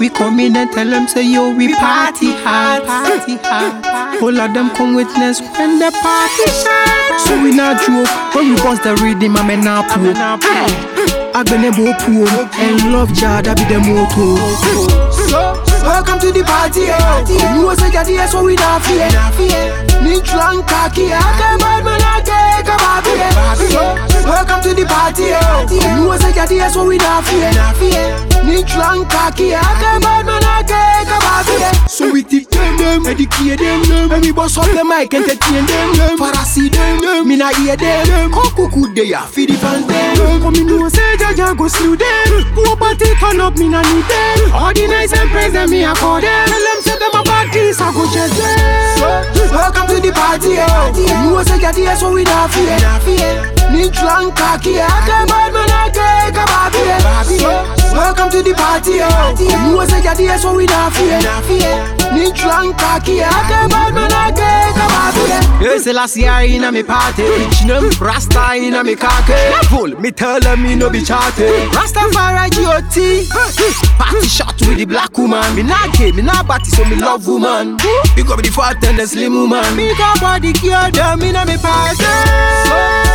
We come in and tell them say yo we party hard, party hard. All of them come witness when the party start. So we not joke when we bust the rhythm, I'm in a pool. Agbene bo pool and love jar that be the motto. So welcome to the party, oh. You was a daddy, so we not fear. Need drunk cocky, I can bad man, I take a baby. Eh? So welcome to the party, oh. You was a daddy, so we not fear. Need drunk cocky, I can bad man, I a baby. So we teach them, them, educate them, them. And we bust up the mic, entertain them, them. For I see them, them. Me not hear them. Kuku they are feed the fans them. Come in, no say Jaja go slew them. Go party turn up, me not need them. All the nice and praise them, me a them. Tell them say them a bad this, I go chase them. Welcome to the party, oh. You was a daddy, so we not fear. Need drunk cocky, I can bad man, I take a party, oh. You was a daddy, so we not fear. Need drunk cocky, I can bad man, I take a baby. Hey, say last year in a me party, them Rasta in a me khaki. Full, me tell them me no be chatty. Rastafari G.O.T. Party shot with the black woman. Me not gay, me not batty, so me love woman. Pick up the fat and the slim woman. Me got body girl, them in a me party.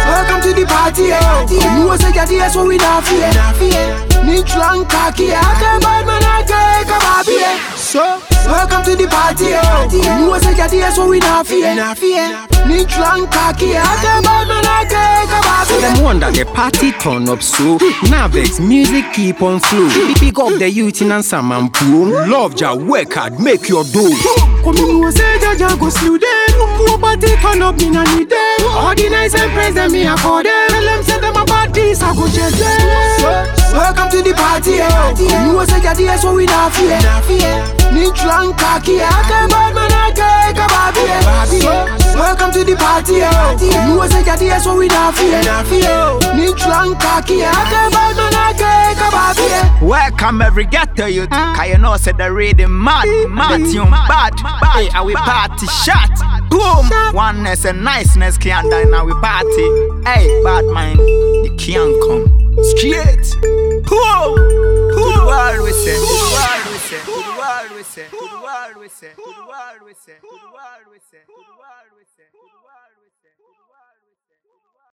Welcome to the party, oh. You was a daddy, so we not fear. Drunk cocky, I can bad man, I take a baby. So, welcome to the party. You was a daddy, so we not fear. Need drunk cocky, I can bad man, I take a baby. Them wonder the party turn up so. Navex music keep on flow. Pick up the youth in and some and pool. Love ya, work hard, make your dough. Come in, you say Jaja go slew them. Go party turn up, me nah need them. All the nice and praise them, me a call them. Tell them say them a bad this, I go chase. Welcome to the party, oh. You was a daddy, so we not fear. Need drunk cocky, I can bad man, I a baby. Welcome to the party, oh. You was a daddy, so we not fear. Need drunk cocky, I can bad man, I a baby. Welcome every ghetto youth. Ah. Cause you know say the rhythm mad, mad tune bad. Hey, and we party shot. Boom. Oneness and niceness can't die now we party. Hey, bad mind, you can't come. Straight. Boom. To the world we say. To the world we say. To the world we say. To the world we say. To the world we say. To the world we say. To the world we say.